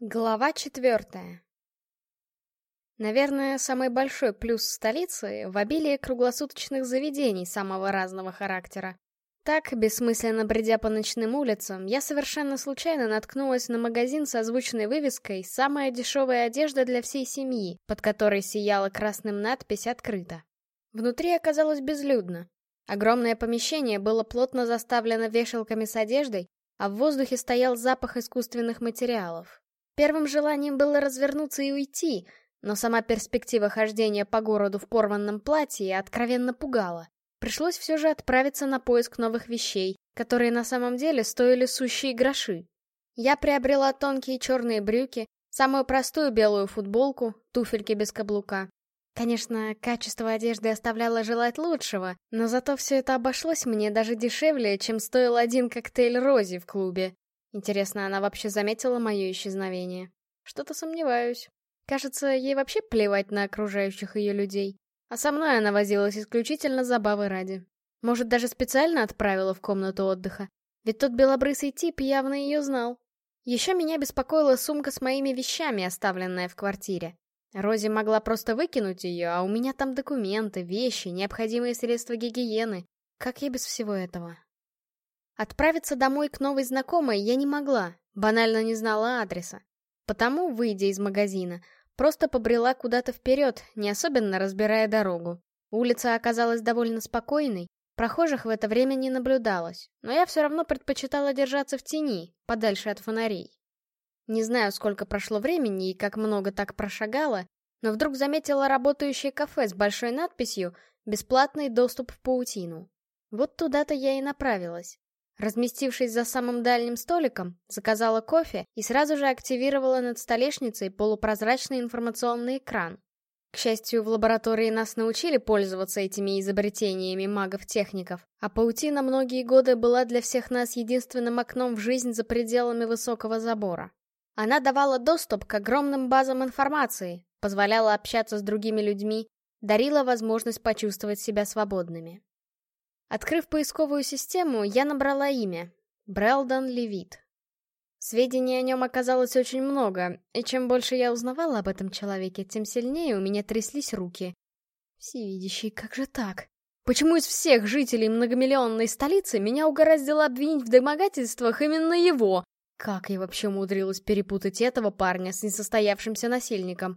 Глава четвертая. Наверное, самый большой плюс столицы в обилии круглосуточных заведений самого разного характера. Так, бессмысленно бредя по ночным улицам, я совершенно случайно наткнулась на магазин с озвученной вывеской «Самая дешевая одежда для всей семьи», под которой сияла красным надпись «Открыто». Внутри оказалось безлюдно. Огромное помещение было плотно заставлено вешалками с одеждой, а в воздухе стоял запах искусственных материалов. Первым желанием было развернуться и уйти, но сама перспектива хождения по городу в порванном платье откровенно пугала. Пришлось все же отправиться на поиск новых вещей, которые на самом деле стоили сущие гроши. Я приобрела тонкие черные брюки, самую простую белую футболку, туфельки без каблука. Конечно, качество одежды оставляло желать лучшего, но зато все это обошлось мне даже дешевле, чем стоил один коктейль Рози в клубе. Интересно, она вообще заметила мое исчезновение? Что-то сомневаюсь. Кажется, ей вообще плевать на окружающих ее людей. А со мной она возилась исключительно забавы ради. Может, даже специально отправила в комнату отдыха. Ведь тот белобрысый тип явно ее знал. Еще меня беспокоила сумка с моими вещами, оставленная в квартире. Рози могла просто выкинуть ее, а у меня там документы, вещи, необходимые средства гигиены. Как я без всего этого? Отправиться домой к новой знакомой я не могла, банально не знала адреса. Потому, выйдя из магазина, просто побрела куда-то вперед, не особенно разбирая дорогу. Улица оказалась довольно спокойной, прохожих в это время не наблюдалось, но я все равно предпочитала держаться в тени, подальше от фонарей. Не знаю, сколько прошло времени и как много так прошагала, но вдруг заметила работающее кафе с большой надписью «Бесплатный доступ в паутину». Вот туда-то я и направилась. Разместившись за самым дальним столиком, заказала кофе и сразу же активировала над столешницей полупрозрачный информационный экран. К счастью, в лаборатории нас научили пользоваться этими изобретениями магов-техников, а паутина многие годы была для всех нас единственным окном в жизнь за пределами высокого забора. Она давала доступ к огромным базам информации, позволяла общаться с другими людьми, дарила возможность почувствовать себя свободными. Открыв поисковую систему, я набрала имя — Брэлдон Левит. Сведений о нем оказалось очень много, и чем больше я узнавала об этом человеке, тем сильнее у меня тряслись руки. Всевидящий, как же так? Почему из всех жителей многомиллионной столицы меня угораздило обвинить в домогательствах именно его? Как я вообще умудрилась перепутать этого парня с несостоявшимся насильником?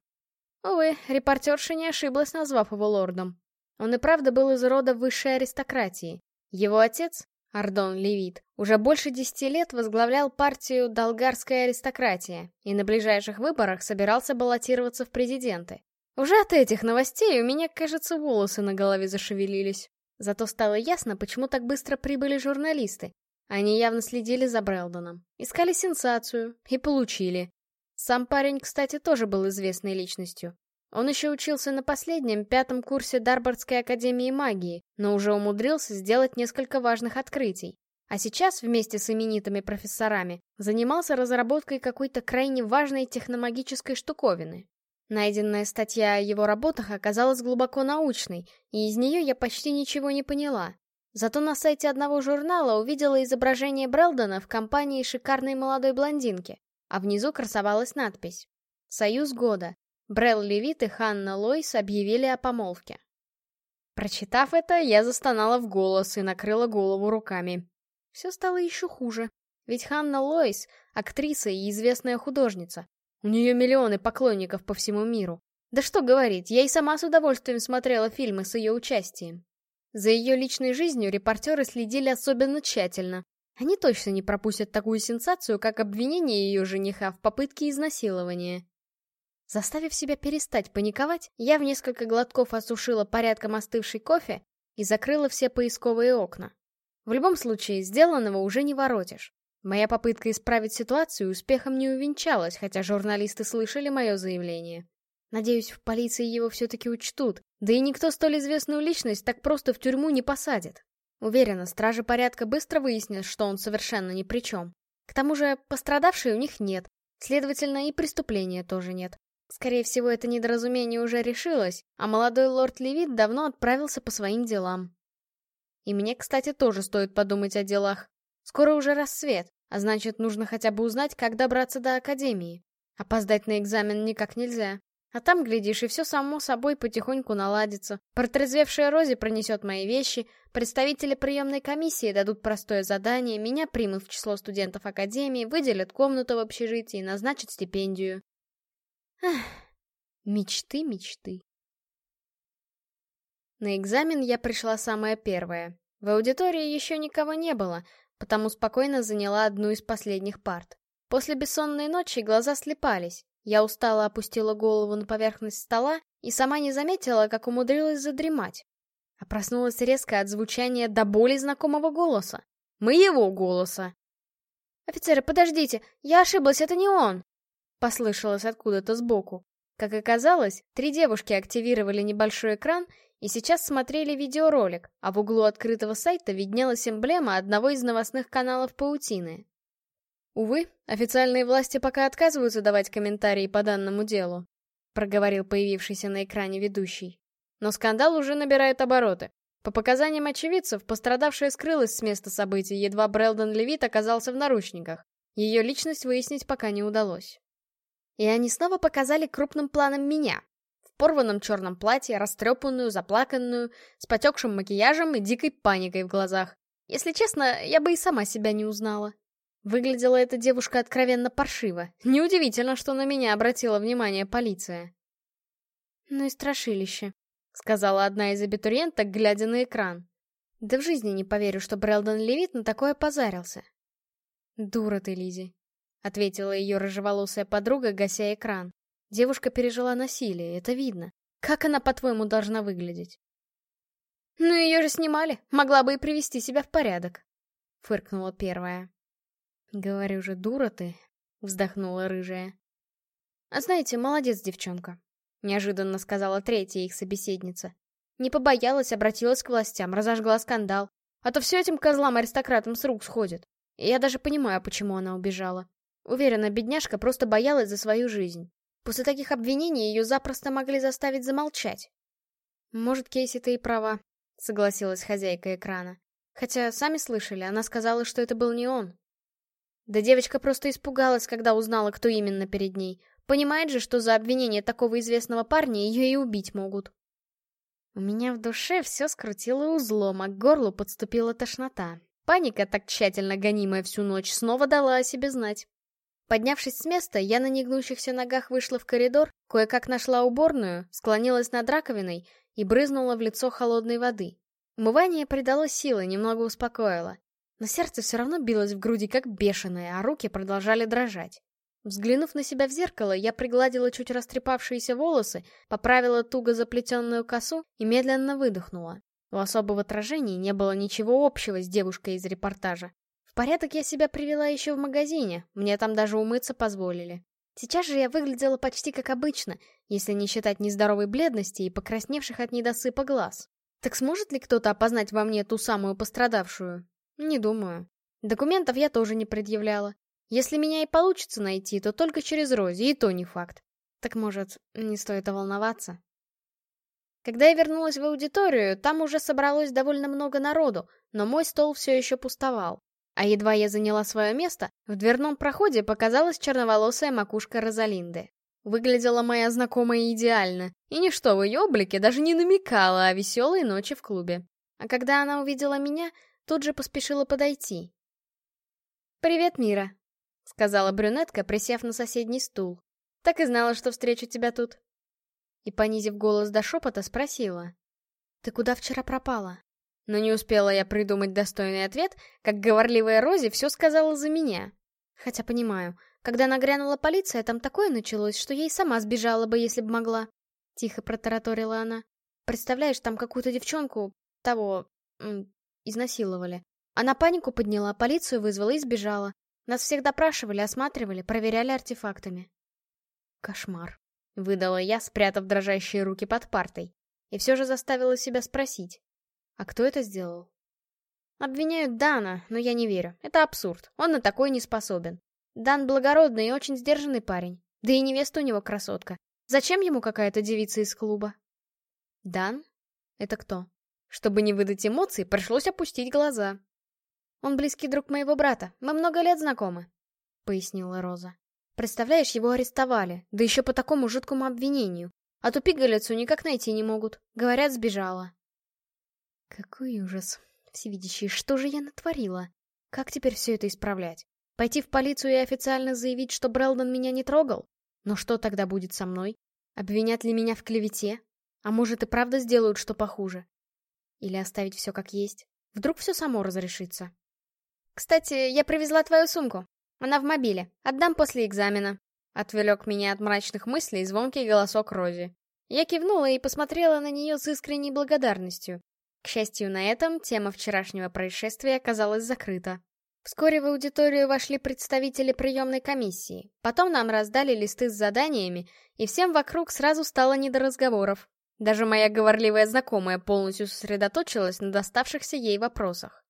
Увы, репортерша не ошиблась, назвав его лордом. Он и правда был из рода высшей аристократии. Его отец, Ардон Левит, уже больше десяти лет возглавлял партию «Долгарская аристократия» и на ближайших выборах собирался баллотироваться в президенты. Уже от этих новостей у меня, кажется, волосы на голове зашевелились. Зато стало ясно, почему так быстро прибыли журналисты. Они явно следили за Брэлдоном, искали сенсацию и получили. Сам парень, кстати, тоже был известной личностью. Он еще учился на последнем, пятом курсе Дарбардской академии магии, но уже умудрился сделать несколько важных открытий. А сейчас, вместе с именитыми профессорами, занимался разработкой какой-то крайне важной техномагической штуковины. Найденная статья о его работах оказалась глубоко научной, и из нее я почти ничего не поняла. Зато на сайте одного журнала увидела изображение Брэлдона в компании шикарной молодой блондинки, а внизу красовалась надпись «Союз года. Брел Левит и Ханна Лойс объявили о помолвке. Прочитав это, я застонала в голос и накрыла голову руками. Все стало еще хуже. Ведь Ханна Лойс — актриса и известная художница. У нее миллионы поклонников по всему миру. Да что говорить, я и сама с удовольствием смотрела фильмы с ее участием. За ее личной жизнью репортеры следили особенно тщательно. Они точно не пропустят такую сенсацию, как обвинение ее жениха в попытке изнасилования. Заставив себя перестать паниковать, я в несколько глотков осушила порядком остывший кофе и закрыла все поисковые окна. В любом случае, сделанного уже не воротишь. Моя попытка исправить ситуацию успехом не увенчалась, хотя журналисты слышали мое заявление. Надеюсь, в полиции его все-таки учтут, да и никто столь известную личность так просто в тюрьму не посадит. Уверена, стражи порядка быстро выяснят, что он совершенно ни при чем. К тому же, пострадавшей у них нет, следовательно, и преступления тоже нет. Скорее всего, это недоразумение уже решилось, а молодой лорд Левит давно отправился по своим делам. И мне, кстати, тоже стоит подумать о делах. Скоро уже рассвет, а значит, нужно хотя бы узнать, как добраться до Академии. Опоздать на экзамен никак нельзя. А там, глядишь, и все само собой потихоньку наладится. Протрезвевшая Рози пронесет мои вещи, представители приемной комиссии дадут простое задание, меня примут в число студентов академии, выделят комнату в общежитии назначат стипендию. Эх, мечты, мечты. На экзамен я пришла самая первая. В аудитории еще никого не было, потому спокойно заняла одну из последних парт. После бессонной ночи глаза слепались. Я устало опустила голову на поверхность стола и сама не заметила, как умудрилась задремать. А проснулась резко от звучания до боли знакомого голоса. Моего голоса. «Офицеры, подождите, я ошиблась, это не он!» Послышалось откуда-то сбоку. Как оказалось, три девушки активировали небольшой экран и сейчас смотрели видеоролик, а в углу открытого сайта виднелась эмблема одного из новостных каналов паутины. «Увы, официальные власти пока отказываются давать комментарии по данному делу», проговорил появившийся на экране ведущий. Но скандал уже набирает обороты. По показаниям очевидцев, пострадавшая скрылась с места событий, едва Брэлдон Левит оказался в наручниках. Ее личность выяснить пока не удалось. И они снова показали крупным планом меня. В порванном черном платье, растрепанную, заплаканную, с потекшим макияжем и дикой паникой в глазах. Если честно, я бы и сама себя не узнала. Выглядела эта девушка откровенно паршиво. Неудивительно, что на меня обратила внимание полиция. «Ну и страшилище», — сказала одна из абитуриенток, глядя на экран. «Да в жизни не поверю, что Брэлдон Левит на такое позарился». «Дура ты, Лизи», — ответила ее рыжеволосая подруга, гася экран. Девушка пережила насилие, это видно. Как она, по-твоему, должна выглядеть? «Ну ее же снимали, могла бы и привести себя в порядок», — фыркнула первая. «Говорю же, дура ты», — вздохнула рыжая. «А знаете, молодец девчонка», — неожиданно сказала третья их собеседница. Не побоялась, обратилась к властям, разожгла скандал. А то все этим козлам-аристократам с рук сходит. Я даже понимаю, почему она убежала. Уверена, бедняжка просто боялась за свою жизнь. После таких обвинений ее запросто могли заставить замолчать. «Может, Кейси, ты и права», — согласилась хозяйка экрана. Хотя, сами слышали, она сказала, что это был не он. Да девочка просто испугалась, когда узнала, кто именно перед ней. Понимает же, что за обвинение такого известного парня ее и убить могут. У меня в душе все скрутило узлом, а к горлу подступила тошнота. Паника, так тщательно гонимая всю ночь, снова дала о себе знать. Поднявшись с места, я на негнущихся ногах вышла в коридор, кое-как нашла уборную, склонилась над раковиной и брызнула в лицо холодной воды. Умывание придало силы, немного успокоило. Но сердце все равно билось в груди как бешеное, а руки продолжали дрожать. Взглянув на себя в зеркало, я пригладила чуть растрепавшиеся волосы, поправила туго заплетенную косу и медленно выдохнула. У особого отражения не было ничего общего с девушкой из репортажа. В порядок я себя привела еще в магазине, мне там даже умыться позволили. Сейчас же я выглядела почти как обычно, если не считать нездоровой бледности и покрасневших от недосыпа глаз. Так сможет ли кто-то опознать во мне ту самую пострадавшую? Не думаю. Документов я тоже не предъявляла. Если меня и получится найти, то только через Рози, и то не факт. Так может, не стоит волноваться? Когда я вернулась в аудиторию, там уже собралось довольно много народу, но мой стол все еще пустовал. А едва я заняла свое место, в дверном проходе показалась черноволосая макушка Розалинды. Выглядела моя знакомая идеально, и ничто в ее облике даже не намекало о веселой ночи в клубе. А когда она увидела меня, тут же поспешила подойти. «Привет, Мира», — сказала брюнетка, присев на соседний стул. «Так и знала, что встречу тебя тут». И, понизив голос до шепота, спросила. «Ты куда вчера пропала?» Но не успела я придумать достойный ответ, как говорливая Рози все сказала за меня. Хотя понимаю, когда нагрянула полиция, там такое началось, что и сама сбежала бы, если бы могла. Тихо протараторила она. Представляешь, там какую-то девчонку, того, Изнасиловали. Она панику подняла, полицию вызвала и сбежала. Нас всех допрашивали, осматривали, проверяли артефактами. Кошмар. Выдала я, спрятав дрожащие руки под партой. И все же заставила себя спросить. А кто это сделал? Обвиняют Дана, но я не верю. Это абсурд. Он на такой не способен. Дан благородный и очень сдержанный парень. Да и невеста у него красотка. Зачем ему какая-то девица из клуба? Дан? Это кто? Чтобы не выдать эмоций, пришлось опустить глаза. «Он близкий друг моего брата, мы много лет знакомы», — пояснила Роза. Представляешь, его арестовали, да еще по такому жуткому обвинению. А ту пигалицу никак найти не могут. Говорят, сбежала. Какой ужас. Всевидящий, что же я натворила? Как теперь все это исправлять? Пойти в полицию и официально заявить, что Брэлдон меня не трогал? Но что тогда будет со мной? Обвинят ли меня в клевете? А может и правда сделают что похуже? Или оставить все как есть? Вдруг все само разрешится? Кстати, я привезла твою сумку. Она в мобиле. Отдам после экзамена. Отвлек меня от мрачных мыслей звонкий голосок Рози. Я кивнула и посмотрела на нее с искренней благодарностью. К счастью, на этом тема вчерашнего происшествия оказалась закрыта. Вскоре в аудиторию вошли представители приемной комиссии. Потом нам раздали листы с заданиями, и всем вокруг сразу стало не до разговоров. Даже моя говорливая знакомая полностью сосредоточилась на доставшихся ей вопросах.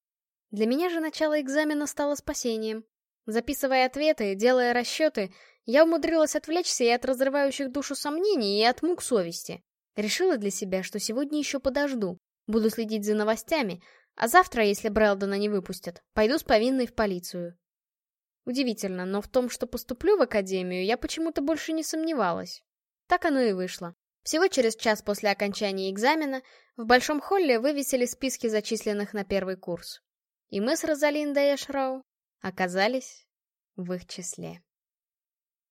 Для меня же начало экзамена стало спасением. Записывая ответы, делая расчеты, я умудрилась отвлечься и от разрывающих душу сомнений, и от мук совести. Решила для себя, что сегодня еще подожду, буду следить за новостями, а завтра, если Брэлдона не выпустят, пойду с повинной в полицию. Удивительно, но в том, что поступлю в академию, я почему-то больше не сомневалась. Так оно и вышло. Всего через час после окончания экзамена в большом холле вывесили списки зачисленных на первый курс. И мы с Розалиндой Эшроу оказались в их числе.